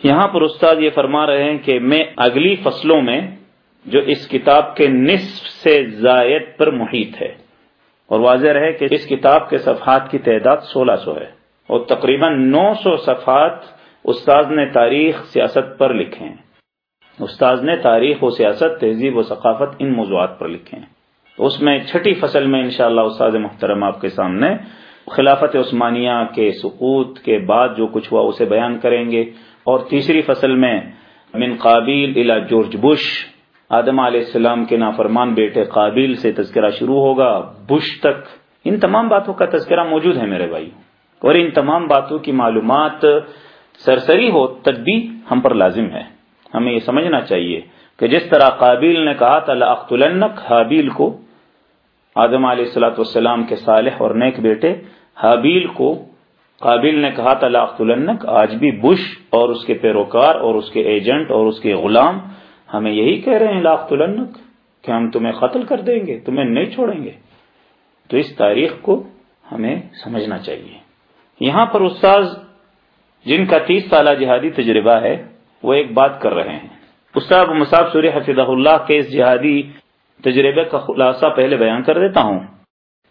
یہاں پر استاد یہ فرما رہے ہیں کہ میں اگلی فصلوں میں جو اس کتاب کے نصف سے زائد پر محیط ہے، اور واضح رہے کہ اس کتاب کے صفحات کی تعداد سولہ سو ہے، اور تقریباً نو سو صفحات استاذ نے تاریخ سیاست پر لکھے ہیں۔ استاذ نے تاریخ و سیاست، تہذیب و ثقافت ان موضوعات پر لکھے ہیں۔ اس میں چھٹی فصل میں انشاءاللہ استاد محترم آپ کے سامنے خلافت عثمانیہ کے سقوط کے بعد جو کچھ ہوا اسے بیان کریں گے۔ اور تیسری فصل میں من قابل الى جورج بش، آدم علیہ السلام کے نافرمان بیٹے قابل سے تذکرہ شروع ہوگا۔ بش تک ان تمام باتوں کا تذکرہ موجود ہے میرے بھائی۔ اور ان تمام باتوں کی معلومات سرسری ہو تب بھی ہم پر لازم ہے۔ ہمیں یہ سمجھنا چاہیے کہ جس طرح قابل نے کہا تھا اخت النک حابیل کو، آدم علیہ السلاۃ والسلام کے صالح اور نیک بیٹے حابیل کو قابل نے کہا تھا لاخت النک آج بھی بش اور اس کے پیروکار اور اس کے ایجنٹ اور اس کے غلام ہمیں یہی کہہ رہے ہیں لاخت النک کہ ہم تمہیں قتل کر دیں گے، تمہیں نہیں چھوڑیں گے۔ تو اس تاریخ کو ہمیں سمجھنا چاہیے۔ یہاں پر استاذ جن کا تیس سالہ جہادی تجربہ ہے، وہ ایک بات کر رہے ہیں۔ استاد مصعب سوری حفظ اللہ کے اس جہادی تجربے کا خلاصہ پہلے بیان کر دیتا ہوں۔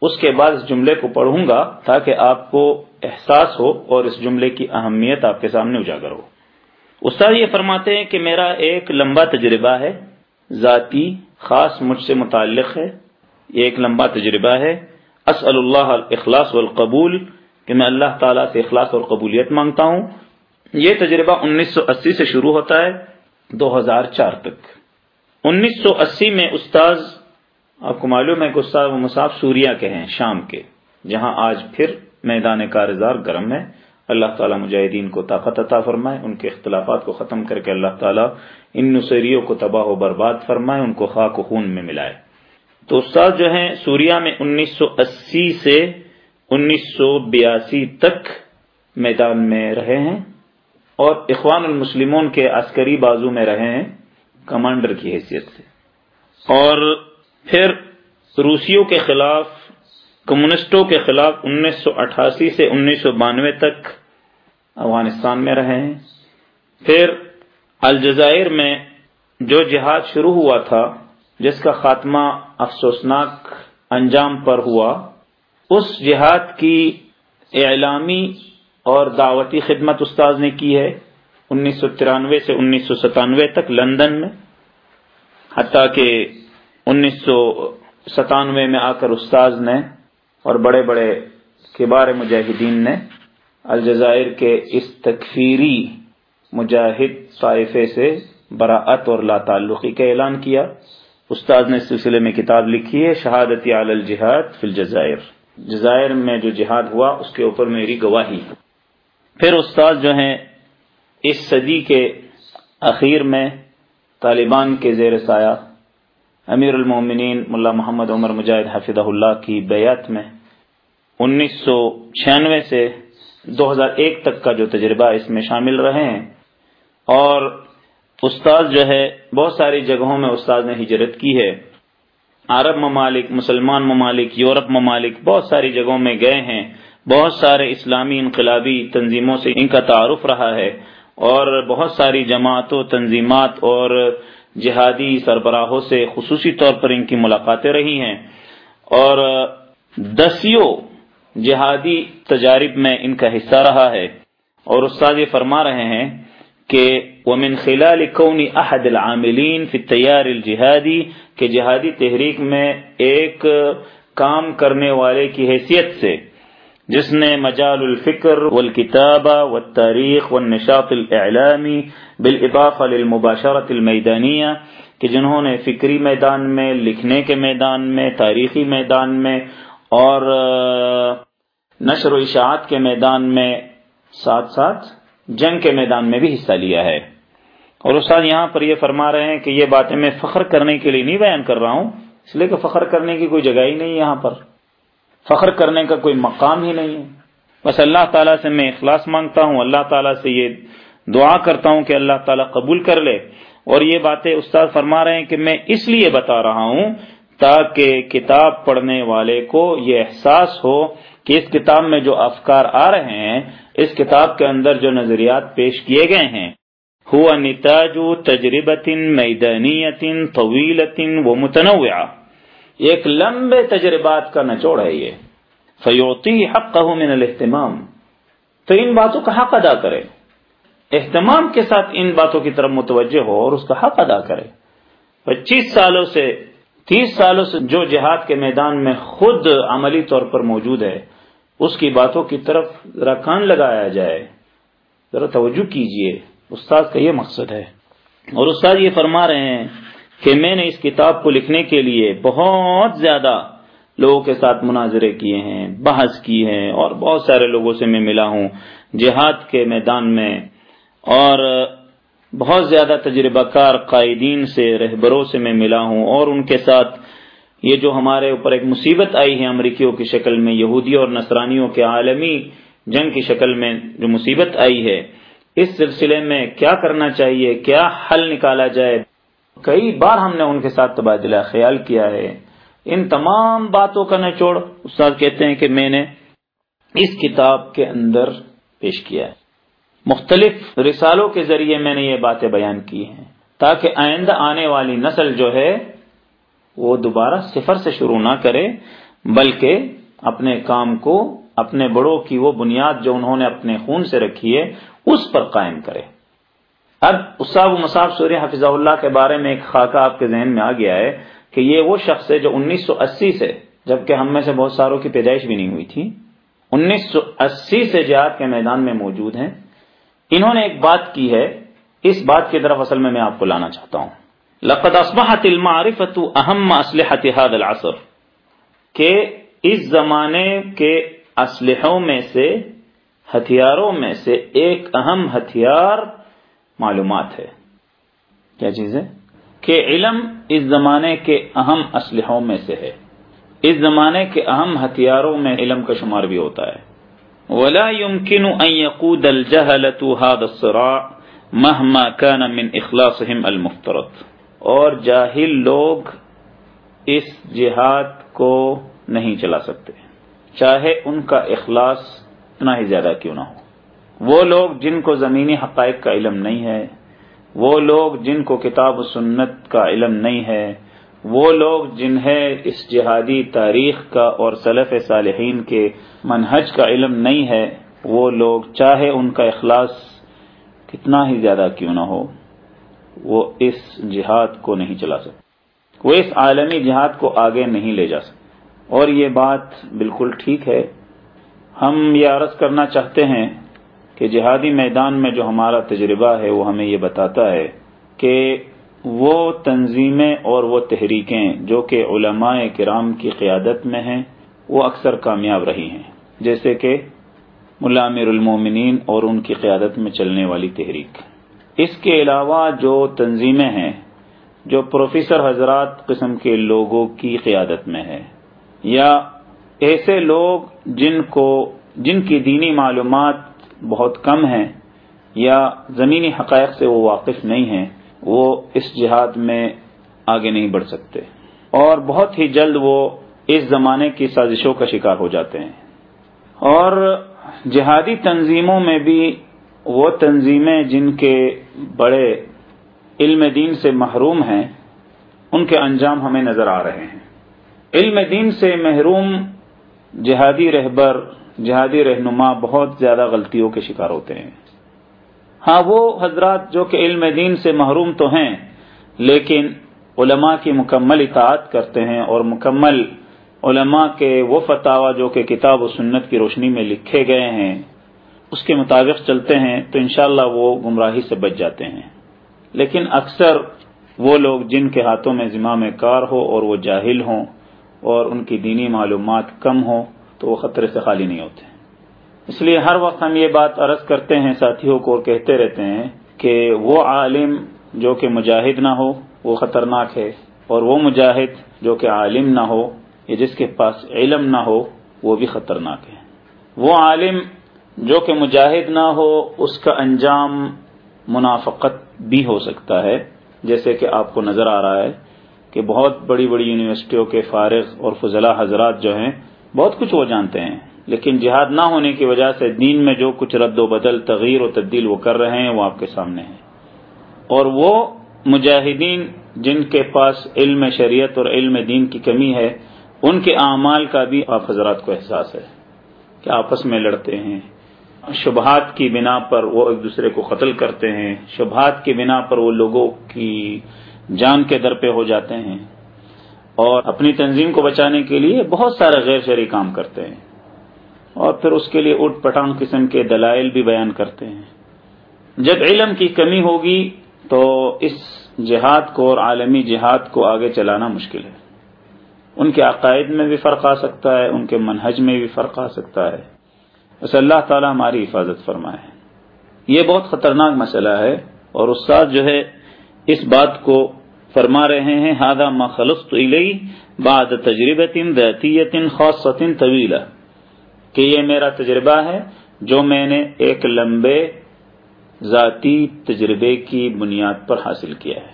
اس کے بعد اس جملے کو پڑھوں گا تاکہ آپ کو احساس ہو اور اس جملے کی اہمیت آپ کے سامنے اجاگر ہو۔ استاد یہ فرماتے ہیں کہ میرا ایک لمبا تجربہ ہے، ذاتی، خاص مجھ سے متعلق ہے۔ یہ ایک لمبا تجربہ ہے۔ اسأل اللہ اخلاص والقبول، کہ میں اللہ تعالیٰ سے اخلاص اور قبولیت مانگتا ہوں۔ یہ تجربہ انیس سو اسی سے شروع ہوتا ہے، دو ہزار چار تک۔ انیس سو اسی میں استاذ آپ کو معلوم ہے کہ استاد و مصاف سوریا کے ہیں، شام کے، جہاں آج پھر میدان کارزار گرم ہے۔ اللہ تعالیٰ مجاہدین کو طاقت عطا فرمائے، ان کے اختلافات کو ختم کر کے اللہ تعالیٰ ان نصیریوں کو تباہ و برباد فرمائے، ان کو خاک و خون میں ملائے۔ تو استاد جو ہیں، سوریا میں انیس سو اسی سے انیس سو بیاسی تک میدان میں رہے ہیں اور اخوان المسلمون کے عسکری بازو میں رہے ہیں کمانڈر کی حیثیت سے۔ اور پھر روسیوں کے خلاف کمیونسٹوں کے خلاف انیس سو اٹھاسی سے انیس سو بانوے تک افغانستان میں رہے ہیں۔ پھر الجزائر میں جو جہاد شروع ہوا تھا، جس کا خاتمہ افسوسناک انجام پر ہوا، اس جہاد کی اعلامی اور دعوتی خدمت استاذ نے کی ہے انیس سو ترانوے سے انیس سو ستانوے تک لندن میں، حتیٰ کہ انیس سو ستانوے میں آ کر استاذ نے اور بڑے بڑے کبار مجاہدین نے الجزائر کے اس تکفیری مجاہد طائفے سے براعت اور لا تعلقی کا اعلان کیا۔ استاذ نے اس سلسلے میں کتاب لکھی ہے، شہادتی عال الجہاد فی الجزائر۔ جزائر میں جو جہاد ہوا، اس کے اوپر میری گواہی پھر استاد جو ہیں، اس صدی کے اخیر میں طالبان کے زیر سایہ امیر المومنین ملا محمد عمر مجاہد حفظ اللہ کی بیعت میں انیس سو چھیانوے سے دو ہزار ایک تک کا جو تجربہ اس میں شامل رہے ہیں اور استاد جو ہے بہت ساری جگہوں میں استاد نے ہجرت کی ہے۔ عرب ممالک، مسلمان ممالک، یورپ ممالک بہت ساری جگہوں میں گئے ہیں۔ بہت سارے اسلامی انقلابی تنظیموں سے ان کا تعارف رہا ہے اور بہت ساری جماعتوں تنظیمات اور جہادی سربراہوں سے خصوصی طور پر ان کی ملاقاتیں رہی ہیں۔ اور دسیوں جہادی تجارب میں ان کا حصہ رہا ہے۔ اور استاد یہ فرما رہے ہیں کہ ومن خلال کونی احد العاملین فی تیار الجہادی کہ جہادی تحریک میں ایک کام کرنے والے کی حیثیت سے جس نے مجال الفکر والکتابہ والتاریخ والنشاط الاعلامی بالاضافہ للمباشرت المیدانیہ، کہ جنہوں نے فکری میدان میں، لکھنے کے میدان میں، تاریخی میدان میں اور نشر و اشاعت کے میدان میں ساتھ ساتھ جنگ کے میدان میں بھی حصہ لیا ہے۔ اور استاد یہاں پر یہ فرما رہے ہیں کہ یہ باتیں میں فخر کرنے کے لیے نہیں بیان کر رہا ہوں، اس لیے کہ فخر کرنے کی کوئی جگہ ہی نہیں یہاں پر۔ فخر کرنے کا کوئی مقام ہی نہیں ہے۔ بس اللہ تعالیٰ سے میں اخلاص مانگتا ہوں، اللہ تعالیٰ سے یہ دعا کرتا ہوں کہ اللہ تعالیٰ قبول کر لے۔ اور یہ باتیں استاد فرما رہے ہیں کہ میں اس لیے بتا رہا ہوں تاکہ کتاب پڑھنے والے کو یہ احساس ہو کہ اس کتاب میں جو افکار آ رہے ہیں، اس کتاب کے اندر جو نظریات پیش کیے گئے ہیں۔ ہوا نتاج تجربت میدانیت طویلت و متنوع ایک لمبے تجربات کا نچوڑ ہے یہ۔ فیوتی حق من الاہتمام۔ تو ان باتوں کا حق ادا کرے۔ اہتمام کے ساتھ ان باتوں کی طرف متوجہ ہو اور اس کا حق ادا کرے۔ پچیس سالوں سے، تیس سالوں سے جو جہاد کے میدان میں خود عملی طور پر موجود ہے، اس کی باتوں کی طرف ذرا کان لگایا جائے۔ ذرا توجہ کیجیے۔ استاد کا یہ مقصد ہے۔ اور استاد یہ فرما رہے ہیں کہ میں نے اس کتاب کو لکھنے کے لیے بہت زیادہ لوگوں کے ساتھ مناظرے کیے ہیں، بحث کی ہے اور بہت سارے لوگوں سے میں ملا ہوں جہاد کے میدان میں اور بہت زیادہ تجربہ کار قائدین سے، رہبروں سے میں ملا ہوں اور ان کے ساتھ یہ جو ہمارے اوپر ایک مصیبت آئی ہے امریکیوں کی شکل میں یہودی اور نصرانیوں کے عالمی جنگ کی شکل میں جو مصیبت آئی ہے، اس سلسلے میں کیا کرنا چاہیے؟ کیا حل نکالا جائے؟ کئی بار ہم نے ان کے ساتھ تبادلہ خیال کیا ہے۔ ان تمام باتوں کا نچوڑ استاد کہتے ہیں کہ میں نے اس کتاب کے اندر پیش کیا ہے۔ مختلف رسالوں کے ذریعے میں نے یہ باتیں بیان کی ہیں۔ تاکہ آئندہ آنے والی نسل جو ہے، وہ دوبارہ صفر سے شروع نہ کرے، بلکہ اپنے کام کو، اپنے بڑوں کی وہ بنیاد جو انہوں نے اپنے خون سے رکھی ہے، اس پر قائم کرے۔ اب اساب مصاب سوریہ حفظ اللہ کے بارے میں ایک خاکہ آپ کے ذہن میں آ گیا ہے کہ یہ وہ شخص ہے جو انیس سو اسی سے، جبکہ ہم میں سے بہت ساروں کی پیدائش بھی نہیں ہوئی تھی، انیس سو اسی سے جہاد کے میدان میں موجود ہیں۔ انہوں نے ایک بات کی ہے، اس بات کی طرف اصل میں میں آپ کو لانا چاہتا ہوں۔ لقد اصبحت المعرفت اہم اسلحت هذا العصر، کہ اس زمانے کے اسلحوں میں سے، ہتھیاروں میں سے ایک اہم ہتھیار معلومات ہے۔ کیا چیز ہے؟ کہ علم اس زمانے کے اہم اسلحوں میں سے ہے۔ اس زمانے کے اہم ہتھیاروں میں علم کا شمار بھی ہوتا ہے۔ ولا يمكن ان يقود الجهله هذا الصراع مهما كان من اخلاصهم المفترض۔ اور جاہل لوگ اس جہاد کو نہیں چلا سکتے۔ چاہے ان کا اخلاص اتنا ہی زیادہ کیوں نہ ہو۔ وہ لوگ جن کو زمینی حقائق کا علم نہیں ہے، وہ لوگ جن کو کتاب و سنت کا علم نہیں ہے، وہ لوگ جنہیں اس جہادی تاریخ کا اور صلف صالحین کے منہج کا علم نہیں ہے، وہ لوگ چاہے ان کا اخلاص کتنا ہی زیادہ کیوں نہ ہو، وہ اس جہاد کو نہیں چلا سکتے۔ وہ اس عالمی جہاد کو آگے نہیں لے جا سکتے۔ اور یہ بات بالکل ٹھیک ہے۔ ہم یہ عرض کرنا چاہتے ہیں کہ جہادی میدان میں جو ہمارا تجربہ ہے وہ ہمیں یہ بتاتا ہے کہ وہ تنظیمیں اور وہ تحریکیں جو کہ علماء کرام کی قیادت میں ہیں، وہ اکثر کامیاب رہی ہیں۔ جیسے کہ ملا امیر المومنین اور ان کی قیادت میں چلنے والی تحریک۔ اس کے علاوہ جو تنظیمیں ہیں، جو پروفیسر حضرات قسم کے لوگوں کی قیادت میں ہے یا ایسے لوگ جن کو، جن کی دینی معلومات بہت کم ہیں یا زمینی حقائق سے وہ واقف نہیں ہیں، وہ اس جہاد میں آگے نہیں بڑھ سکتے۔ اور بہت ہی جلد وہ اس زمانے کی سازشوں کا شکار ہو جاتے ہیں۔ اور جہادی تنظیموں میں بھی وہ تنظیمیں جن کے بڑے علم دین سے محروم ہیں، ان کے انجام ہمیں نظر آ رہے ہیں۔ علم دین سے محروم جہادی رہبر جہادی رہنما بہت زیادہ غلطیوں کے شکار ہوتے ہیں۔ ہاں وہ حضرات جو کہ علم دین سے محروم تو ہیں، لیکن علماء کی مکمل اطاعت کرتے ہیں اور مکمل علماء کے وہ فتوا جو کہ کتاب و سنت کی روشنی میں لکھے گئے ہیں، اس کے مطابق چلتے ہیں تو انشاءاللہ وہ گمراہی سے بچ جاتے ہیں۔ لیکن اکثر وہ لوگ جن کے ہاتھوں میں ذمہ میں کار ہو اور وہ جاہل ہوں اور ان کی دینی معلومات کم ہوں تو وہ خطرے سے خالی نہیں ہوتے اس لیے ہر وقت ہم یہ بات عرض کرتے ہیں ساتھیوں کو اور کہتے رہتے ہیں کہ وہ عالم جو کہ مجاہد نہ ہو، وہ خطرناک ہے۔ اور وہ مجاہد جو کہ عالم نہ ہو، یا جس کے پاس علم نہ ہو، وہ بھی خطرناک ہے۔ وہ عالم جو کہ مجاہد نہ ہو، اس کا انجام منافقت بھی ہو سکتا ہے۔ جیسے کہ آپ کو نظر آ رہا ہے کہ بہت بڑی بڑی یونیورسٹیوں کے فارغ اور فضلہ حضرات جو ہیں بہت کچھ وہ جانتے ہیں، لیکن جہاد نہ ہونے کی وجہ سے دین میں جو کچھ رد و بدل تغیر و تبدیل وہ کر رہے ہیں، وہ آپ کے سامنے ہے اور وہ مجاہدین جن کے پاس علم شریعت اور علم دین کی کمی ہے، ان کے اعمال کا بھی آپ حضرات کو احساس ہے کہ آپس میں لڑتے ہیں۔ شبہات کی بنا پر وہ ایک دوسرے کو قتل کرتے ہیں۔ شبہات کی بنا پر وہ لوگوں کی جان کے در پہ ہو جاتے ہیں۔ اور اپنی تنظیم کو بچانے کے لیے بہت سارے غیر شہری کام کرتے ہیں اور پھر اس کے لیے اٹھ پٹانگ قسم کے دلائل بھی بیان کرتے ہیں۔ جب علم کی کمی ہوگی تو اس جہاد کو اور عالمی جہاد کو آگے چلانا مشکل ہے۔ ان کے عقائد میں بھی فرق آ سکتا ہے، ان کے منہج میں بھی فرق آ سکتا ہے۔ بس اللہ تعالی ہماری حفاظت فرمائے۔ یہ بہت خطرناک مسئلہ ہے اور استاد جو ہے اس بات کو فرما رہے ہیں ہادہ مخلص بعد تجربت ذاتیت خاص طویل کہ یہ میرا تجربہ ہے، جو میں نے ایک لمبے ذاتی تجربے کی بنیاد پر حاصل کیا ہے۔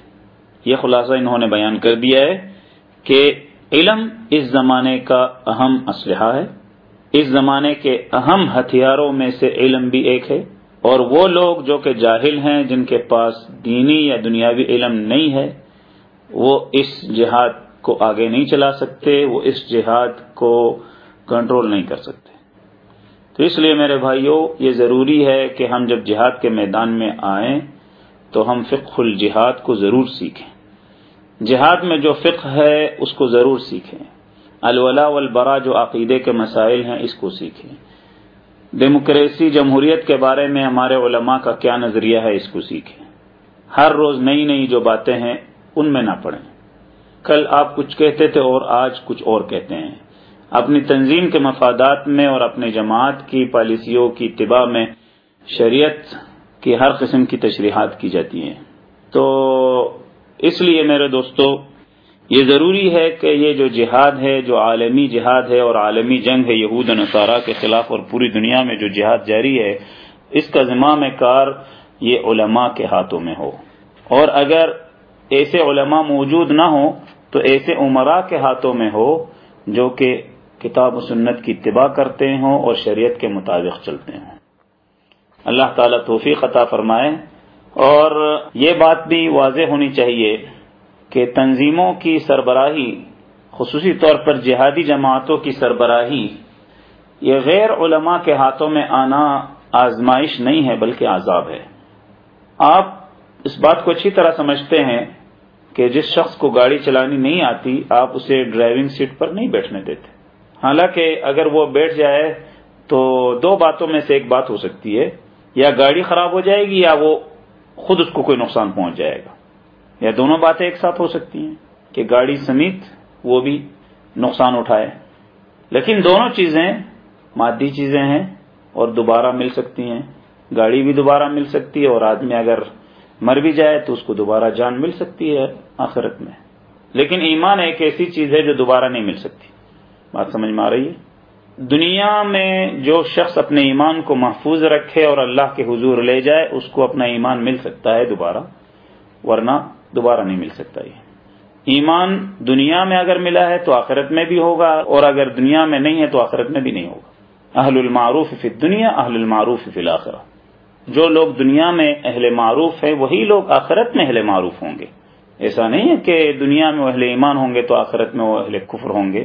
یہ خلاصہ انہوں نے بیان کر دیا ہے کہ علم اس زمانے کا اہم اسلحہ ہے۔ اس زمانے کے اہم ہتھیاروں میں سے علم بھی ایک ہے۔ اور وہ لوگ جو کہ جاہل ہیں، جن کے پاس دینی یا دنیاوی علم نہیں ہے وہ اس جہاد کو آگے نہیں چلا سکتے، وہ اس جہاد کو کنٹرول نہیں کر سکتے۔ تو اس لیے میرے بھائیوں، یہ ضروری ہے کہ ہم جب جہاد کے میدان میں آئیں تو ہم فقہ الجہاد کو ضرور سیکھیں۔ جہاد میں جو فقہ ہے، اس کو ضرور سیکھیں۔ الولا والبرا جو عقیدے کے مسائل ہیں، اس کو سیکھیں۔ ڈیموکریسی، جمہوریت کے بارے میں ہمارے علماء کا کیا نظریہ ہے، اس کو سیکھیں۔ ہر روز نئی نئی جو باتیں ہیں ان میں نہ پڑیں۔ کل آپ کچھ کہتے تھے اور آج کچھ اور کہتے ہیں۔ اپنی تنظیم کے مفادات میں اور اپنے جماعت کی پالیسیوں کی اتباع میں شریعت کی ہر قسم کی تشریحات کی جاتی ہیں۔ تو اس لیے میرے دوستو، یہ ضروری ہے کہ یہ جو جہاد ہے، جو عالمی جہاد ہے اور عالمی جنگ ہے یہود نصارہ کے خلاف اور پوری دنیا میں جو جہاد جاری ہے، اس کا ذمہ کار یہ علماء کے ہاتھوں میں ہو۔ اور اگر ایسے علماء موجود نہ ہو تو ایسے عمرا کے ہاتھوں میں ہو جو کہ کتاب و سنت کی اتباع کرتے ہوں اور شریعت کے مطابق چلتے ہوں۔ اللہ تعالی توفیق عطا فرمائے۔ اور یہ بات بھی واضح ہونی چاہیے کہ تنظیموں کی سربراہی، خصوصی طور پر جہادی جماعتوں کی سربراہی، یہ غیر علماء کے ہاتھوں میں آنا آزمائش نہیں ہے بلکہ عذاب ہے۔ آپ اس بات کو اچھی طرح سمجھتے ہیں کہ جس شخص کو گاڑی چلانی نہیں آتی، آپ اسے ڈرائیونگ سیٹ پر نہیں بیٹھنے دیتے۔ حالانکہ اگر وہ بیٹھ جائے تو دو باتوں میں سے ایک بات ہو سکتی ہے، یا گاڑی خراب ہو جائے گی یا وہ خود اس کو کوئی نقصان پہنچ جائے گا۔ یا دونوں باتیں ایک ساتھ ہو سکتی ہیں کہ گاڑی سمیت وہ بھی نقصان اٹھائے۔ لیکن دونوں چیزیں مادی چیزیں ہیں اور دوبارہ مل سکتی ہیں۔ گاڑی بھی دوبارہ مل سکتی ہے اور آدمی اگر مر بھی جائے تو اس کو دوبارہ جان مل سکتی ہے آخرت میں۔ لیکن ایمان ایک ایسی چیز ہے جو دوبارہ نہیں مل سکتی۔ بات سمجھ میں آ رہی ہے؟ دنیا میں جو شخص اپنے ایمان کو محفوظ رکھے اور اللہ کے حضور لے جائے، اس کو اپنا ایمان مل سکتا ہے دوبارہ، ورنہ دوبارہ نہیں مل سکتا یہ۔ ایمان دنیا میں اگر ملا ہے تو آخرت میں بھی ہوگا، اور اگر دنیا میں نہیں ہے تو آخرت میں بھی نہیں ہوگا۔ اہل المعروف فی دنیا اہل المعروف فی الآخرہ۔ جو لوگ دنیا میں اہل معروف ہیں، وہی لوگ آخرت میں اہل معروف ہوں گے۔ ایسا نہیں ہے کہ دنیا میں وہ اہل ایمان ہوں گے تو آخرت میں وہ اہل کفر ہوں گے۔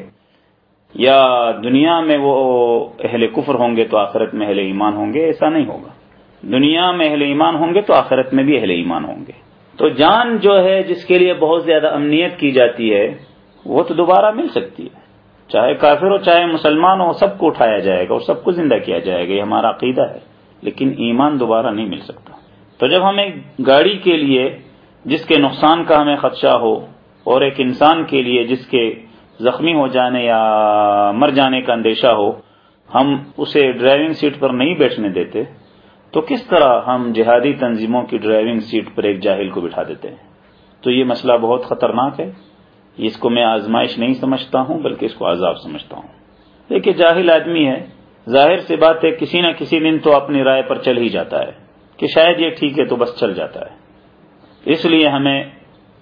یا دنیا میں وہ اہل کفر ہوں گے تو آخرت میں اہل ایمان ہوں گے، ایسا نہیں ہوگا۔ دنیا میں اہل ایمان ہوں گے تو آخرت میں بھی اہل ایمان ہوں گے۔ تو جان جو ہے، جس کے لیے بہت زیادہ امنیت کی جاتی ہے، وہ تو دوبارہ مل سکتی ہے۔ چاہے کافر ہو، چاہے مسلمان ہو، سب کو اٹھایا جائے گا اور سب کو زندہ کیا جائے گا، یہ ہمارا عقیدہ ہے۔ لیکن ایمان دوبارہ نہیں مل سکتا۔ تو جب ہمیں گاڑی کے لیے جس کے نقصان کا ہمیں خدشہ ہو اور ایک انسان کے لیے جس کے زخمی ہو جانے یا مر جانے کا اندیشہ ہو، ہم اسے ڈرائیونگ سیٹ پر نہیں بیٹھنے دیتے، تو کس طرح ہم جہادی تنظیموں کی ڈرائیونگ سیٹ پر ایک جاہل کو بٹھا دیتے ہیں؟ تو یہ مسئلہ بہت خطرناک ہے۔ اس کو میں آزمائش نہیں سمجھتا ہوں، بلکہ اس کو عذاب سمجھتا ہوں۔ دیکھیے، جاہل آدمی ہے۔ ظاہر سی بات ہے، کسی نہ کسی دن تو اپنی رائے پر چل ہی جاتا ہے کہ شاید یہ ٹھیک ہے تو بس چل جاتا ہے۔ اس لیے ہمیں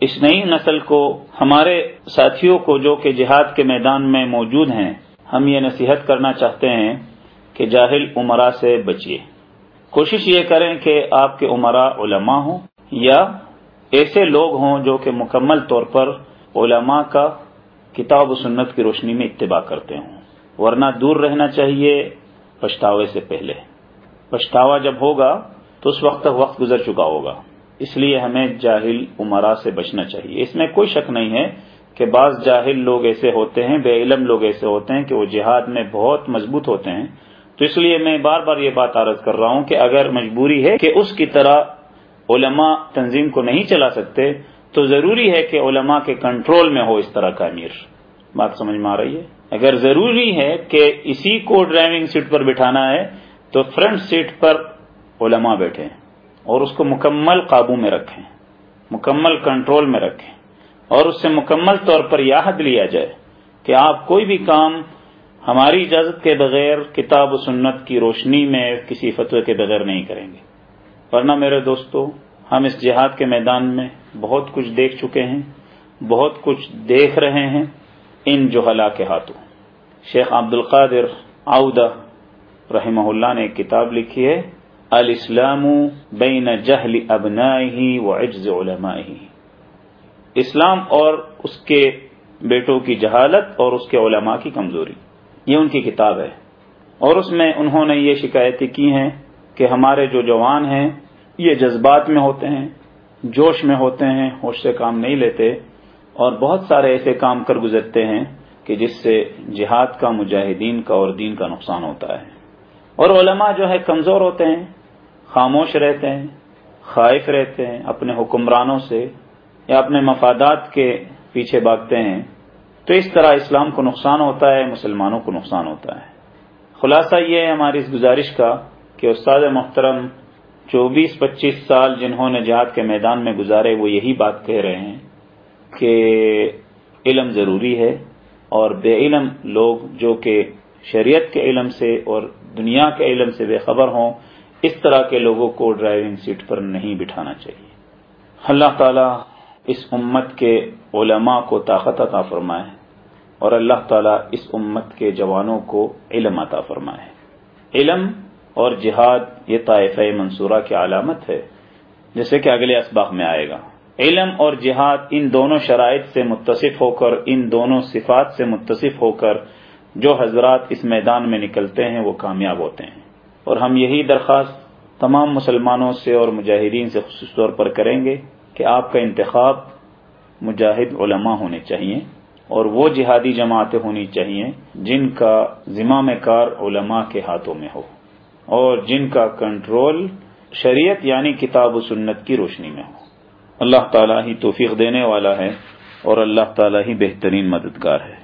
اس نئی نسل کو، ہمارے ساتھیوں کو جو کہ جہاد کے میدان میں موجود ہیں، ہم یہ نصیحت کرنا چاہتے ہیں کہ جاہل عمرہ سے بچیے۔ کوشش یہ کریں کہ آپ کے عمرہ علماء ہوں یا ایسے لوگ ہوں جو کہ مکمل طور پر علماء کا کتاب و سنت کی روشنی میں اتباع کرتے ہوں۔ ورنہ دور رہنا چاہیے پچھتاوے سے پہلے۔ پچھتاوا جب ہوگا تو اس وقت تک وقت گزر چکا ہوگا۔ اس لیے ہمیں جاہل عمرا سے بچنا چاہیے۔ اس میں کوئی شک نہیں ہے کہ بعض جاہل لوگ ایسے ہوتے ہیں، بے علم لوگ ایسے ہوتے ہیں کہ وہ جہاد میں بہت مضبوط ہوتے ہیں۔ تو اس لیے میں بار بار یہ بات عرض کر رہا ہوں کہ اگر مجبوری ہے کہ اس کی طرح علماء تنظیم کو نہیں چلا سکتے، تو ضروری ہے کہ علماء کے کنٹرول میں ہو اس طرح کا امیر۔ بات سمجھ میں آ رہی ہے؟ اگر ضروری ہے کہ اسی کو ڈرائیونگ سیٹ پر بٹھانا ہے، تو فرنٹ سیٹ پر علماء بیٹھے اور اس کو مکمل قابو میں رکھیں، مکمل کنٹرول میں رکھیں اور اس سے مکمل طور پر یہ حد لیا جائے کہ آپ کوئی بھی کام ہماری اجازت کے بغیر کتاب و سنت کی روشنی میں کسی فتوے کے بغیر نہیں کریں گے۔ ورنہ میرے دوستو، ہم اس جہاد کے میدان میں بہت کچھ دیکھ چکے ہیں، بہت کچھ دیکھ رہے ہیں۔ ان جوہلا کے ہاتھوں۔ شیخ عبد القادر آؤدہ رحمہ اللہ نے ایک کتاب لکھی ہے، الاسلام بین جہل ابنائی و عجز علماء اسلام اور اس کے بیٹوں کی جہالت اور اس کے علماء کی کمزوری۔ یہ ان کی کتاب ہے۔ اور اس میں انہوں نے یہ شکایتیں کی ہیں کہ ہمارے جو جوان ہیں، یہ جذبات میں ہوتے ہیں، جوش میں ہوتے ہیں، ہوش سے کام نہیں لیتے۔ اور بہت سارے ایسے کام کر گزرتے ہیں کہ جس سے جہاد کا، مجاہدین کا اور دین کا نقصان ہوتا ہے۔ اور علماء جو ہے کمزور ہوتے ہیں، خاموش رہتے ہیں، خائف رہتے ہیں اپنے حکمرانوں سے یا اپنے مفادات کے پیچھے بھاگتے ہیں۔ تو اس طرح اسلام کو نقصان ہوتا ہے، مسلمانوں کو نقصان ہوتا ہے۔ خلاصہ یہ ہے ہماری اس گزارش کا کہ استاد محترم، چوبیس پچیس سال جنہوں نے جہاد کے میدان میں گزارے، وہ یہی بات کہہ رہے ہیں کہ علم ضروری ہے اور بے علم لوگ جو کہ شریعت کے علم سے اور دنیا کے علم سے بے خبر ہوں، اس طرح کے لوگوں کو ڈرائیونگ سیٹ پر نہیں بٹھانا چاہیے۔ اللہ تعالی اس امت کے علماء کو طاقت عطا فرمائے اور اللہ تعالیٰ اس امت کے جوانوں کو علم عطا فرمائے۔ علم اور جہاد یہ طائفہ منصورہ کی علامت ہے، جیسے کہ اگلے اسباق میں آئے گا۔ علم اور جہاد ان دونوں شرائط سے متصف ہو کر، ان دونوں صفات سے متصف ہو کر جو حضرات اس میدان میں نکلتے ہیں، وہ کامیاب ہوتے ہیں۔ اور ہم یہی درخواست تمام مسلمانوں سے اور مجاہدین سے خصوص طور پر کریں گے کہ آپ کا انتخاب مجاہد علماء ہونے چاہیے اور وہ جہادی جماعتیں ہونی چاہیے جن کا ذمہ میں کار علماء کے ہاتھوں میں ہو اور جن کا کنٹرول شریعت یعنی کتاب و سنت کی روشنی میں ہو۔ اللہ تعالیٰ ہی توفیق دینے والا ہے اور اللہ تعالیٰ ہی بہترین مددگار ہے۔